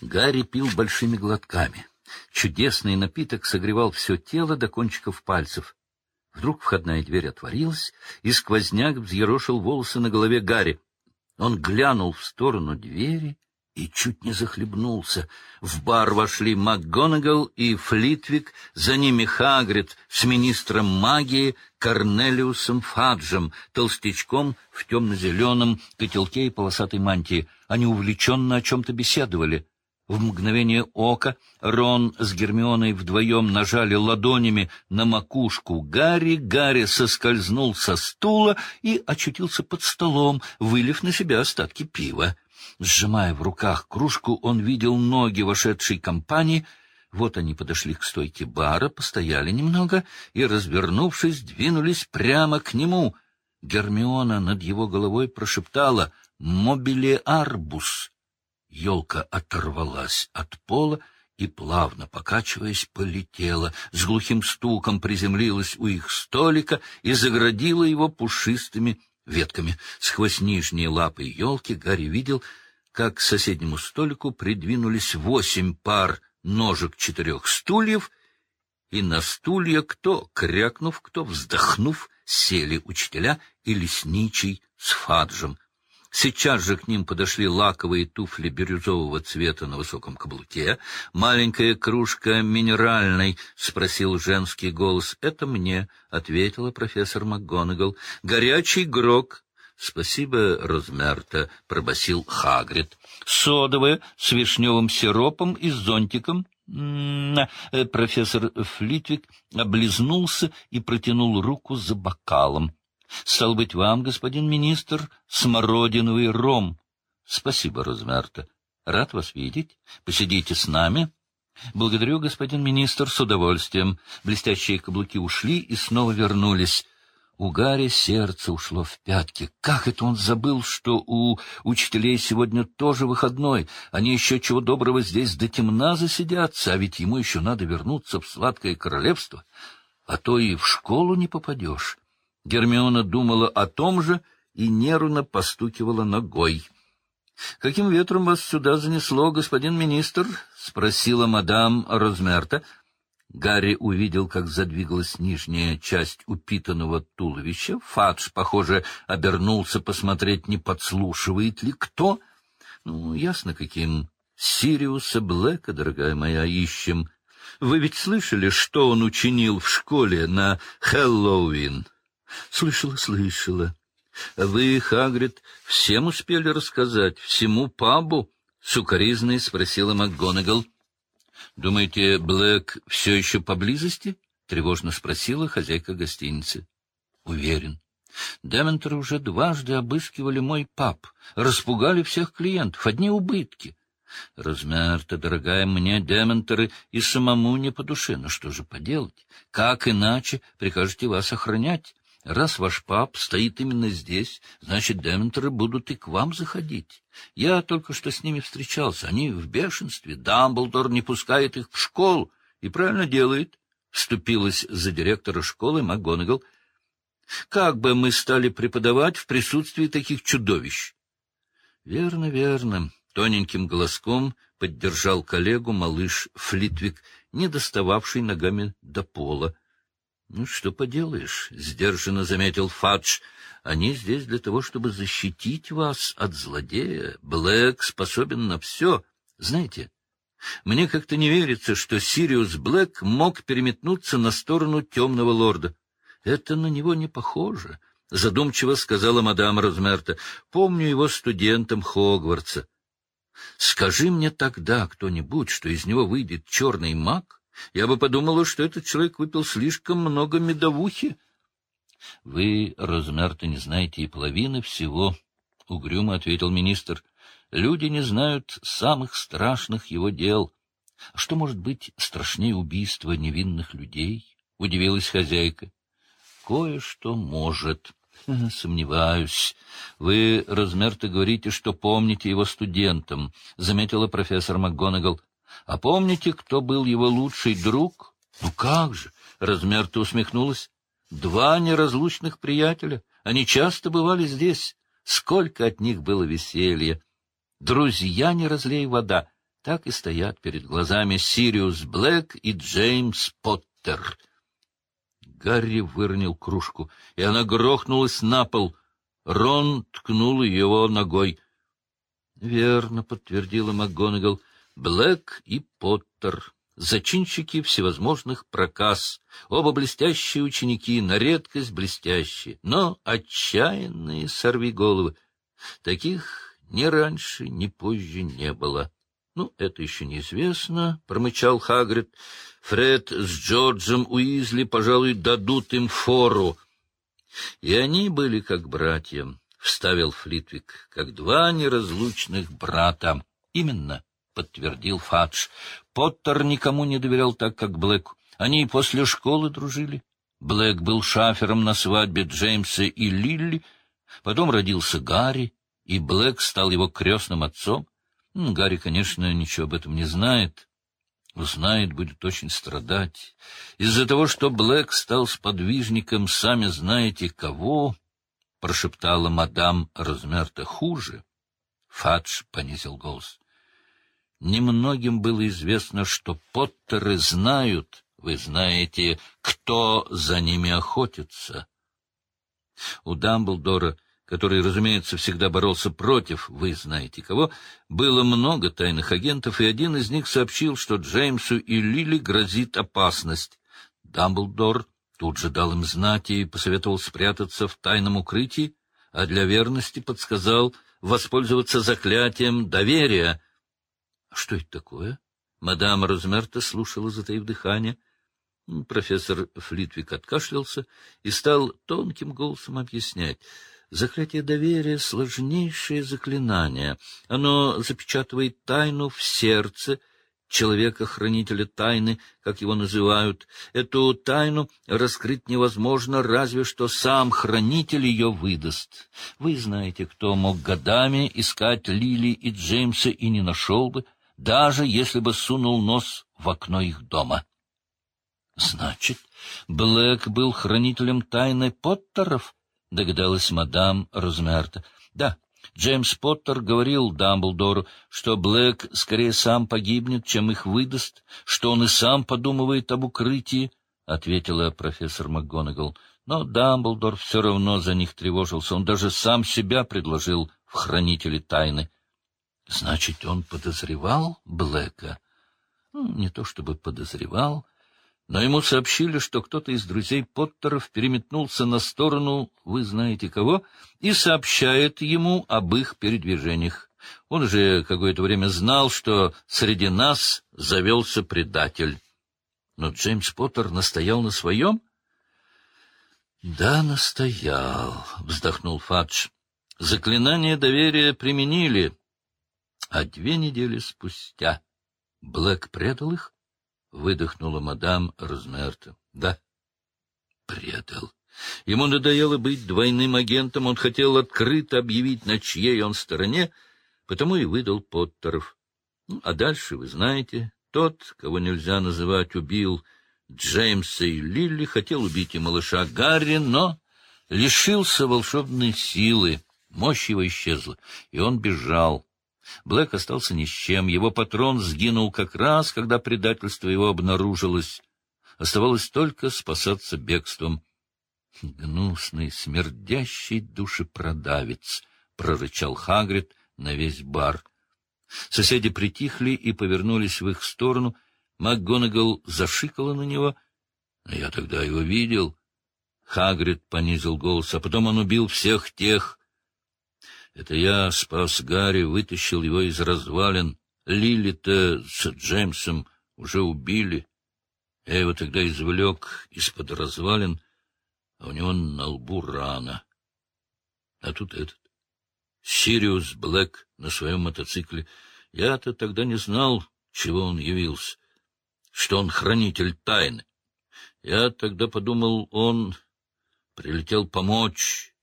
Гарри пил большими глотками. Чудесный напиток согревал все тело до кончиков пальцев. Вдруг входная дверь отворилась, и сквозняк взъерошил волосы на голове Гарри. Он глянул в сторону двери и чуть не захлебнулся. В бар вошли МакГонагал и Флитвик, за ними Хагрид с министром магии Корнелиусом Фаджем, толстячком в темно-зеленом котелке и полосатой мантии. Они увлеченно о чем-то беседовали. В мгновение ока Рон с Гермионой вдвоем нажали ладонями на макушку Гарри. Гарри соскользнул со стула и очутился под столом, вылив на себя остатки пива. Сжимая в руках кружку, он видел ноги вошедшей компании. Вот они подошли к стойке бара, постояли немного и, развернувшись, двинулись прямо к нему. Гермиона над его головой прошептала «Мобиле арбус». Елка оторвалась от пола и, плавно покачиваясь, полетела, с глухим стуком приземлилась у их столика и заградила его пушистыми ветками. Сквозь нижние лапы елки Гарри видел, как к соседнему столику придвинулись восемь пар ножек четырех стульев, и на стулья кто, крякнув, кто, вздохнув, сели учителя и лесничий с фаджем, Сейчас же к ним подошли лаковые туфли бирюзового цвета на высоком каблуке. «Маленькая кружка минеральной?» — спросил женский голос. «Это мне», — ответила профессор МакГонагал. «Горячий грок». «Спасибо, Розмерта», — пробасил Хагрид. «Содовая с вишневым сиропом и зонтиком». Профессор Флитвик облизнулся и протянул руку за бокалом. Стал быть, вам, господин министр, смородиновый ром. Спасибо, Розмерта. Рад вас видеть. Посидите с нами. Благодарю, господин министр, с удовольствием. Блестящие каблуки ушли и снова вернулись. У Гарри сердце ушло в пятки. Как это он забыл, что у учителей сегодня тоже выходной? Они еще чего доброго здесь до темна засидятся, а ведь ему еще надо вернуться в сладкое королевство. А то и в школу не попадешь. Гермиона думала о том же и нервно постукивала ногой. — Каким ветром вас сюда занесло, господин министр? — спросила мадам Розмерта. Гарри увидел, как задвигалась нижняя часть упитанного туловища. Фадж, похоже, обернулся посмотреть, не подслушивает ли кто. Ну, ясно, каким. Сириуса Блэка, дорогая моя, ищем. Вы ведь слышали, что он учинил в школе на Хэллоуин? — Слышала, слышала. — Вы, Хагрид, всем успели рассказать, всему пабу? — сукоризной спросила МакГонагал. — Думаете, Блэк все еще поблизости? — тревожно спросила хозяйка гостиницы. — Уверен. Дементоры уже дважды обыскивали мой паб, распугали всех клиентов, одни убытки. Размер-то, дорогая, мне дементоры и самому не по душе. Но что же поделать? Как иначе прикажете вас охранять? Раз ваш пап стоит именно здесь, значит, дементоры будут и к вам заходить. Я только что с ними встречался. Они в бешенстве. Дамблдор не пускает их в школу. И правильно делает. Вступилась за директора школы МакГонагал. Как бы мы стали преподавать в присутствии таких чудовищ? Верно, верно. Тоненьким голоском поддержал коллегу малыш Флитвик, не достававший ногами до пола. Ну, что поделаешь, — сдержанно заметил Фадж. Они здесь для того, чтобы защитить вас от злодея. Блэк способен на все. Знаете, мне как-то не верится, что Сириус Блэк мог переметнуться на сторону темного лорда. Это на него не похоже, — задумчиво сказала мадам Розмерта. Помню его студентом Хогвартса. Скажи мне тогда кто-нибудь, что из него выйдет черный маг, я бы подумала, что этот человек выпил слишком много медовухи. — Вы, Розмерта, не знаете и половины всего, — угрюмо ответил министр. — Люди не знают самых страшных его дел. — Что может быть страшнее убийства невинных людей? — удивилась хозяйка. — Кое-что может. — Сомневаюсь. Вы, Розмерта, говорите, что помните его студентом, — заметила профессор МакГонагал. А помните, кто был его лучший друг? Ну как же, Размерта усмехнулась. Два неразлучных приятеля. Они часто бывали здесь. Сколько от них было веселья. Друзья, не разлей вода. так и стоят перед глазами Сириус Блэк и Джеймс Поттер. Гарри выронил кружку, и она грохнулась на пол. Рон ткнул его ногой. — Верно, — подтвердила МакГонагал, — Блэк и Поттер зачинщики всевозможных проказ, оба блестящие ученики, на редкость блестящие, но отчаянные сорвиголовы. Таких ни раньше, ни позже не было. — Ну, это еще неизвестно, — промычал Хагрид. Фред с Джорджем Уизли, пожалуй, дадут им фору. И они были как братья, — вставил Флитвик, — как два неразлучных брата. Именно. — подтвердил Фадж. Поттер никому не доверял так, как Блэку. Они и после школы дружили. Блэк был шафером на свадьбе Джеймса и Лилли. Потом родился Гарри, и Блэк стал его крестным отцом. Гарри, конечно, ничего об этом не знает. Узнает, будет очень страдать. Из-за того, что Блэк стал сподвижником, сами знаете кого, — прошептала мадам Размерта хуже. Фадж понизил голос. Немногим было известно, что Поттеры знают, вы знаете, кто за ними охотится. У Дамблдора, который, разумеется, всегда боролся против, вы знаете кого, было много тайных агентов, и один из них сообщил, что Джеймсу и Лили грозит опасность. Дамблдор тут же дал им знать и посоветовал спрятаться в тайном укрытии, а для верности подсказал воспользоваться заклятием доверия — что это такое? Мадам Розмерта слушала, затаив дыхание. Профессор Флитвик откашлялся и стал тонким голосом объяснять. Заклятие доверия — сложнейшее заклинание. Оно запечатывает тайну в сердце человека-хранителя тайны, как его называют. Эту тайну раскрыть невозможно, разве что сам хранитель ее выдаст. Вы знаете, кто мог годами искать Лили и Джеймса и не нашел бы, даже если бы сунул нос в окно их дома. Значит, Блэк был хранителем тайны Поттеров, догадалась мадам Розмерта. Да, Джеймс Поттер говорил Дамблдору, что Блэк скорее сам погибнет, чем их выдаст, что он и сам подумывает об укрытии, — ответила профессор МакГонагал. Но Дамблдор все равно за них тревожился. Он даже сам себя предложил в хранители тайны. Значит, он подозревал Блэка? Ну, не то чтобы подозревал, но ему сообщили, что кто-то из друзей Поттеров переметнулся на сторону, вы знаете кого, и сообщает ему об их передвижениях. Он же какое-то время знал, что среди нас завелся предатель. Но Джеймс Поттер настоял на своем? — Да, настоял, — вздохнул Фадж. — Заклинание доверия применили, а две недели спустя Блэк предал их? — выдохнула мадам Розмерта. — Да, предал. Ему надоело быть двойным агентом, он хотел открыто объявить, на чьей он стороне, потому и выдал Поттеров. Ну, а дальше, вы знаете, тот, кого нельзя называть, убил Джеймса и Лилли, хотел убить и малыша Гарри, но лишился волшебной силы, мощь его исчезла, и он бежал. Блэк остался ни с чем, его патрон сгинул как раз, когда предательство его обнаружилось. Оставалось только спасаться бегством. — Гнусный, смердящий душепродавец! — прорычал Хагрид на весь бар. Соседи притихли и повернулись в их сторону. МакГонагал зашикала на него. — Я тогда его видел. Хагрид понизил голос, а потом он убил всех тех, это я спас Гарри, вытащил его из развалин. Лили-то с Джеймсом уже убили. Я его тогда извлек из-под развалин, а у него на лбу рана. А тут этот. Сириус Блэк на своем мотоцикле. Я-то тогда не знал, чего он явился, что он хранитель тайны. Я тогда подумал, он прилетел помочь,